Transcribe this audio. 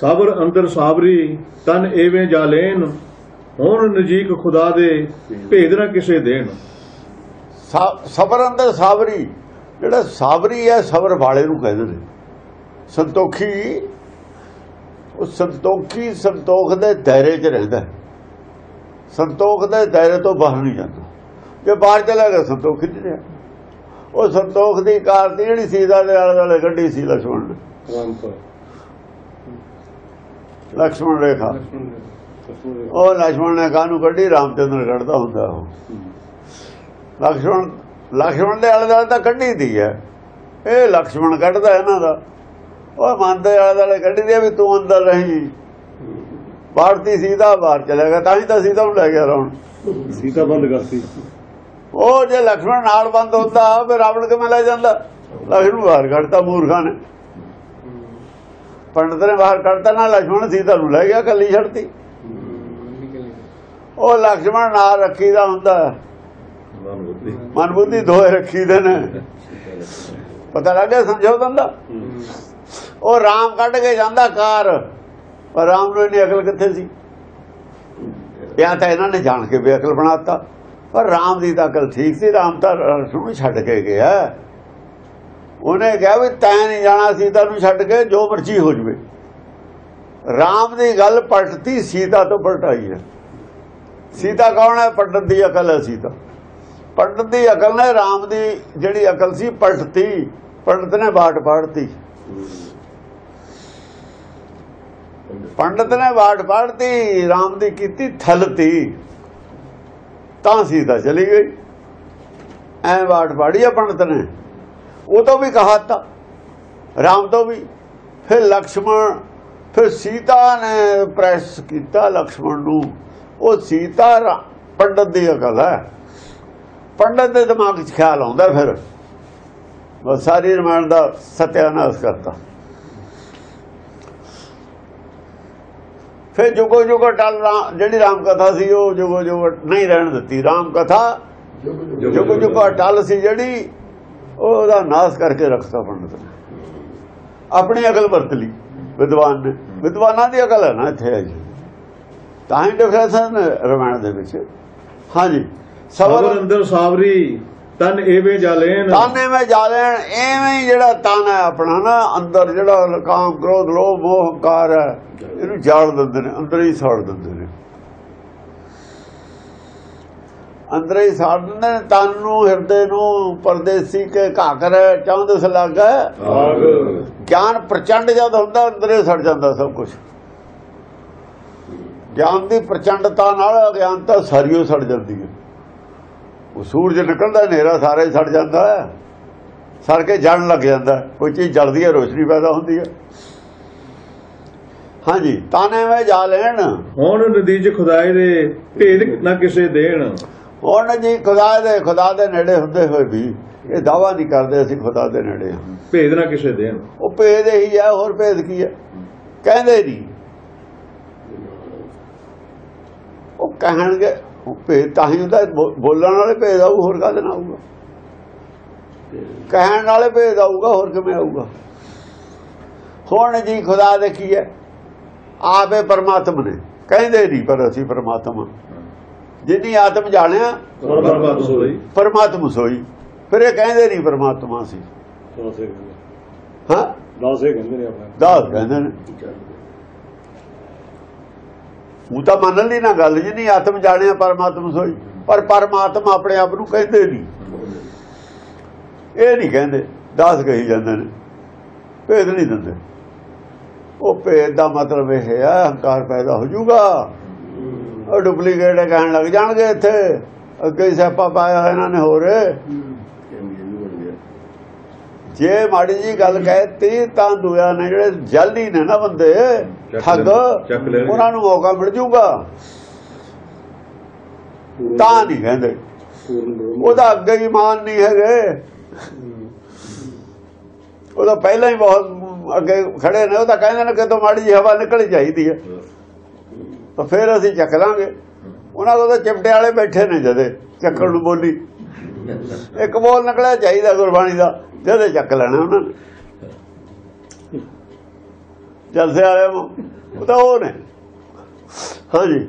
ਸਾਬਰ ਅੰਦਰ ਸਾਬਰੀ ਤਨ ਏਵੇਂ ਜਾ ਲੈਨ ਹੁਣ ਨਜੀਕ ਖੁਦਾ ਦੇ ਭੇਦ ਨਾ ਕਿਸੇ ਦੇਣ। ਸਬਰ ਅੰਦਰ ਸਾਬਰੀ ਜਿਹੜਾ ਸਾਬਰੀ ਹੈ ਸਬਰ ਵਾਲੇ ਨੂੰ ਕਹਿੰਦੇ ਨੇ ਸੰਤੋਖੀ ਉਹ ਸੰਤੋਖੀ ਸੰਤੋਖ ਦੇ ਦਾਇਰੇ 'ਚ ਰਹਿੰਦਾ ਸੰਤੋਖ ਦੇ ਦਾਇਰੇ ਤੋਂ ਬਾਹਰ ਨਹੀਂ ਜਾਂਦਾ। ਜੇ ਬਾਹਰ ਚਲਾ ਗਿਆ ਸੰਤੋਖੀ ਨਹੀਂ ਰਿਹਾ ਉਹ ਸੰਤੋਖ ਦੀ ਕਾਰਤੀ ਜਿਹੜੀ ਸੀਦਾ ਦੇ ਆਲੇ ਦੁਆਲੇ ਗੱਡੀ ਸੀ ਲਛਮਣ ਲక్ష్మణ ਰੇਖਾ। ਉਹ ਲక్ష్మణ ਨੇ ਕਾਹਨੂੰ ਕੱਢੀ? ਰਾਮਚੰਦਰ ਕੱਢਦਾ ਹੁੰਦਾ ਉਹ। ਲక్ష్మణ ਲక్ష్మణ ਦੇ ਆਲੇ ਦਾਲੇ ਤਾਂ ਕੱਢੀ ਦੀ ਹੈ। ਇਹ ਲక్ష్మణ ਕੱਢਦਾ ਇਹਨਾਂ ਦਾ। ਉਹ ਮੰਨਦੇ ਆਲੇ ਦਾਲੇ ਕੱਢੀ ਦੀ ਵੀ ਤੂੰ ਅੰਦਰ ਰਹੀ। ਭਾਰਤੀ ਸੀਤਾ ਬਾਹਰ ਚਲਾ ਗਿਆ ਤਾਂ ਹੀ ਤਾਂ ਸੀਤਾ ਨੂੰ ਲੈ ਗਿਆ ਰਾਵਣ। ਸੀਤਾ ਬੰਦ ਕਰਤੀ। ਉਹ ਜੇ ਲక్ష్మణ ਨਾਲ ਬੰਦ ਹੁੰਦਾ ਫਿਰ ਰਾਵਣ ਕਿਵੇਂ ਲੈ ਜਾਂਦਾ? ਲక్ష్మణ ਬਾਹਰ ਕੱਢਤਾ ਮੂਰਖਾਂ ਨੇ। ਪੰਡਤ ਨੇ ਬਾਹਰ ਕੱਢਤਾ ਨਾ ਲਕਸ਼ਮਣ ਸੀਤਾ ਨੂੰ ਲੈ ਗਿਆ ਕੱਲੀ ਛੱਡਤੀ ਉਹ ਲਕਸ਼ਮਣ ਨਾਲ ਰੱਖੀ ਦਾ ਹੁੰਦਾ। ਮਨ ਬੁੱਧੀ ਦੋਏ ਰੱਖੀ ਦੇ ਨੇ। ਪਤਾ ਲੱਗ ਗਿਆ ਸਮਝੋ ਬੰਦਾ ਉਹ ਰਾਮ ਕੱਢ ਕੇ ਜਾਂਦਾ ਕਾਰ। ਪਰ ਰਾਮ ਨੂੰ ਇਹਨੀ ਅਕਲ ਕਿੱਥੇ ਸੀ? ਜਾਂ ਤਾਂ ਇਹਨਾਂ ਨੇ ਜਾਣ ਕੇ ਬੇਅਕਲ ਬਣਾਤਾ ਪਰ ਰਾਮ ਦੀ ਤਾਂ ਅਕਲ ਠੀਕ ਸੀ ਰਾਮ ਤਾਂ ਰਸੂ ਨੂੰ ਛੱਡ ਕੇ ਗਿਆ। ਉਹਨੇ ਕਿਹਾ ਵੀ ਤੈਂ ਨਹੀਂ ਜਾਣਾ, ਸੀਤਾ ਨੂੰ ਛੱਡ ਕੇ ਜੋ ਮਰਜ਼ੀ ਹੋ ਜਵੇ। ਰਾਮ ਦੀ ਗੱਲ ਪਲਟਤੀ, ਸੀਤਾ ਤੋਂ ਪਲਟਾਈ ਹੈ। ਸੀਤਾ ਕੌਣ ਹੈ? ਪੰਡਤ ਦੀ ਅਕਲ ਹੈ ਸੀਤਾ। ਪੰਡਤ ਦੀ ਅਕਲ ਨੇ ਰਾਮ ਦੀ ਜਿਹੜੀ ਅਕਲ ਸੀ, ਪਲਟਤੀ। ਪੰਡਤ ਨੇ ਬਾਟ ਪਾੜਤੀ। ਪੰਡਤ ਨੇ ਬਾਟ ਪਾੜਤੀ, ਰਾਮ ਦੀ ਕੀਤੀ ਥਲਤੀ। ਤਾਂ ਸੀਤਾ ਚਲੀ ਗਈ। ਐ ਬਾਟ ਪਾੜੀ ਆ ਪੰਡਤ ਨੇ। ਉਹ ਤੋਂ ਵੀ ਕਹਾਤਾ। ਰਾਮ ਤੋਂ ਵੀ। ਫਿਰ ਲਕਸ਼ਮਣ ਫਿਰ ਸੀਤਾ ਨੇ ਪ੍ਰੈਸ ਕੀਤਾ ਲਕਸ਼ਮਣ ਨੂੰ। ਉਹ ਸੀਤਾ ਪੰਡਤ ਦੀ ਅਕਲ ਹੈ। ਪੰਡਤ ਦੇ ਦਿਮਾਗ 'ਚ ਖਿਆਲ ਆਉਂਦਾ ਫਿਰ। ਬਸ ਸਾਰੀ ਰਮਾਇਣ ਦਾ ਸਤਿਆਨਾਸ਼ ਕਰਤਾ। ਫਿਰ ਜੁਗੋ ਜੁਗੋ ਟਲ ਜਿਹੜੀ ਰਾਮ ਕਥਾ ਸੀ ਉਹ ਜੁਗੋ ਜੁਗੋ ਨਹੀਂ ਰਹਿਣ ਦਿੱਤੀ। ਰਾਮ ਕਥਾ ਜੁਗੋ ਜੁਗੋ ਟਲ ਸੀ ਜਿਹੜੀ ਉਹ ਉਹਦਾ ਨਾਸ਼ ਕਰਕੇ ਰੱਖਤਾ ਪੰਡਤ ਨੇ ਆਪਣੀ ਅਕਲ ਵਰਤ ਲਈ ਵਿਦਵਾਨ ਨੇ। ਵਿਦਵਾਨਾਂ ਦੀ ਅਕਲ ਹੈ ਨਾ ਇੱਥੇ ਜੀ। ਤਾਂ ਹੀ ਡਿਫਰੈਂਸ ਹੈ ਰਮਾਇਣ ਦੇ ਵਿੱਚ। ਹਾਂਜੀ ਸਬਰ ਅੰਦਰ ਸਾਬਰੀ ਤਨ ਜਾ ਲੈਨ ਤਾਨੇ ਮੈਂ ਜਾ ਲੈਣ ਐਵੇਂ ਹੀ ਜਿਹੜਾ ਤਨ ਹੈ ਆਪਣਾ ਨਾ ਅੰਦਰ ਜਿਹੜਾ ਕਾਮ ਕ੍ਰੋਧ ਲੋਭ ਮੋਹ ਹੰਕਾਰ ਇਹਨੂੰ ਜਾਲ ਦਿੰਦੇ ਨੇ ਅੰਦਰ ਹੀ ਸਾੜ ਦਿੰਦੇ ਨੇ। ਅੰਦਰ ਹੀ ਸਾੜ ਦਿੰਦੇ ਨੇ ਤਨ ਨੂੰ ਹਿਰਦੇ ਨੂੰ ਪਰਦੇਸੀ ਕੇ ਘਾਕਰ ਚਾਹੁੰਦਸ ਲੱਗਾ ਗਿਆਨ ਪ੍ਰਚੰਡ ਜਦ ਹੁੰਦਾ ਅੰਦਰੇ ਸੜ ਜਾਂਦਾ ਸਭ ਕੁਝ ਗਿਆਨ ਦੀ ਪ੍ਰਚੰਡਤਾ ਨਾਲ ਅਗਿਆਨਤਾ ਸਾਰੀਓ ਸੜ ਜਾਂਦੀ ਹੈ। ਉਹ ਸੂਰਜ ਨਿਕਲਦਾ ਹਨੇਰਾ ਸਾਰਾ ਹੀ ਸੜ ਜਾਂਦਾ ਹੈ। ਸੜ ਕੇ ਜਲਣ ਲੱਗ ਜਾਂਦਾ। ਕੋਈ ਚੀਜ਼ ਜਲਦੀ ਹੈ ਰੋਸ਼ਨੀ ਪੈਦਾ ਹੁੰਦੀ ਹੈ। ਹਾਂਜੀ ਤਾਨੇ ਵਿੱਚ ਜਾ ਲੈਣ। ਹੁਣ ਨਦੀਜ ਖੁਦਾਏ ਦੇ ਭੇਦ ਨਾ ਕਿਸੇ ਦੇਣ। ਹੁਣ ਜੀ ਖੁਦਾ ਦੇ ਖੁਦਾ ਦੇ ਨੇੜੇ ਹੁੰਦੇ ਹੋਏ ਵੀ ਇਹ ਦਾਵਾ ਨਹੀਂ ਕਰਦੇ ਅਸੀਂ ਖੁਦਾ ਦੇ ਨੇੜੇ ਹਾਂ। ਭੇਦ ਨਾ ਕਿਸੇ ਦੇਣ ਉਹ ਭੇਦ ਇਹੀ ਹੈ ਹੋਰ ਭੇਦ ਕੀ ਹੈ? ਕਹਿੰਦੇ ਨਹੀਂ। ਉਹ ਕਹਿਣਗੇ ਉਹ ਭੇਦ ਤਾਂ ਹੀ ਹੁੰਦਾ ਬੋਲਣ ਵਾਲੇ ਭੇਦ ਆਊ ਹੋਰ ਕਾਹਦੇ ਨਾਲ ਆਊਗਾ? ਕਹਿਣ ਵਾਲੇ ਭੇਦ ਆਊਗਾ ਹੋਰ ਕਿਵੇਂ ਆਊਗਾ? ਹੁਣ ਜੀ ਖੁਦਾ ਦੇ ਕੀ ਹੈ? ਆਪੇ ਪਰਮਾਤਮਾ ਨੇ। ਕਹਿੰਦੇ ਨਹੀਂ ਪਰ ਅਸੀਂ ਪਰਮਾਤਮਾ। ਜਿੰਨੀ ਆਤਮ ਜਾਣਿਆ ਪਰਮਾਤਮਾ ਸੋਈ। ਫਿਰ ਇਹ ਕਹਿੰਦੇ ਨਹੀਂ ਪਰਮਾਤਮਾ ਸੀ। ਹਾਂ? ਦਾਸੇ ਕਹਿੰਦੇ ਨੇ ਆਪਣਾ। ਦਾਸ ਕਹਿੰਦੇ ਨੇ। ਉਹ ਤਾਂ ਮੰਨ ਲਈ ਨਾ ਗੱਲ ਜੀ ਨਹੀਂ ਆਤਮ ਜਾਣਿਆ ਪਰਮਾਤਮਾ ਸੋਈ। ਪਰ ਪਰਮਾਤਮਾ ਆਪਣੇ ਆਪ ਨੂੰ ਕਹਿੰਦੇ ਨਹੀਂ। ਇਹ ਨਹੀਂ ਕਹਿੰਦੇ ਦਾਸ ਕਹੀ ਜਾਂਦੇ ਨੇ। ਭੇਦ ਨਹੀਂ ਦਿੰਦੇ। ਉਹ ਭੇਦ ਦਾ ਮਤਲਬ ਇਹ ਹੈ ਹੰਕਾਰ ਪੈਦਾ ਹੋ ਜਾਊਗਾ ਉਹ ਡੁਪਲੀਕੇਟ ਕਹਿਣ ਲੱਗ ਜਾਣਗੇ ਇੱਥੇ। ਅੱਗੇ ਹੀ ਸਿਆਪਾ ਪਾਇਆ ਇਹਨਾਂ ਨੇ ਹੋਰ। ਜੇ ਮਾੜੀ ਜੀ ਗੱਲ ਕਹਿਤੀ ਤਾਂ ਦੁਆ ਨੇ ਜਿਹੜੇ ਜਲਦੀ ਨੇ ਨਾ ਬੰਦੇ ਠੱਗ। ਉਹਨਾਂ ਨੂੰ ਮੌਕਾ ਮਿਲ ਜਾਊਗਾ ਤਾਂ ਨਹੀਂ ਕਹਿੰਦੇ। ਉਹਦਾ ਅੱਗੇ ਹੀ ਮਾਨ ਨਹੀਂ ਹੈਗੇ। ਉਹਦਾ ਪਹਿਲਾਂ ਹੀ ਬਹੁਤ ਅੱਗੇ ਖੜੇ ਨੇ ਉਹ ਤਾਂ ਕਹਿੰਦੇ ਨੇ ਕਿ ਤੋਂ ਮਾੜੀ ਜੀ ਹਵਾ ਨਿਕਲ ਚਾਹੀਦੀ ਹੈ। ਤਾਂ ਫਿਰ ਅਸੀਂ ਚੱਕ ਲਾਂਗੇ। ਉਹਨਾਂ ਕੋਲ ਤਾਂ ਚਿਮਟੇ ਵਾਲੇ ਬੈਠੇ ਨੇ ਜਦੇ, ਚੱਕਣ ਨੂੰ ਬੋਲੀ। ਇੱਕ ਬੋਲ ਨਿਕਲਿਆ ਚਾਹੀਦਾ ਗੁਰਬਾਣੀ ਦਾ, ਜਦੇ ਚੱਕ ਲੈਣਾ ਉਹਨਾਂ ਨੇ। ਜਲਸੇ ਵਾਲੇ ਉਹ ਤਾਂ ਉਹ ਨੇ। ਹਾਂਜੀ।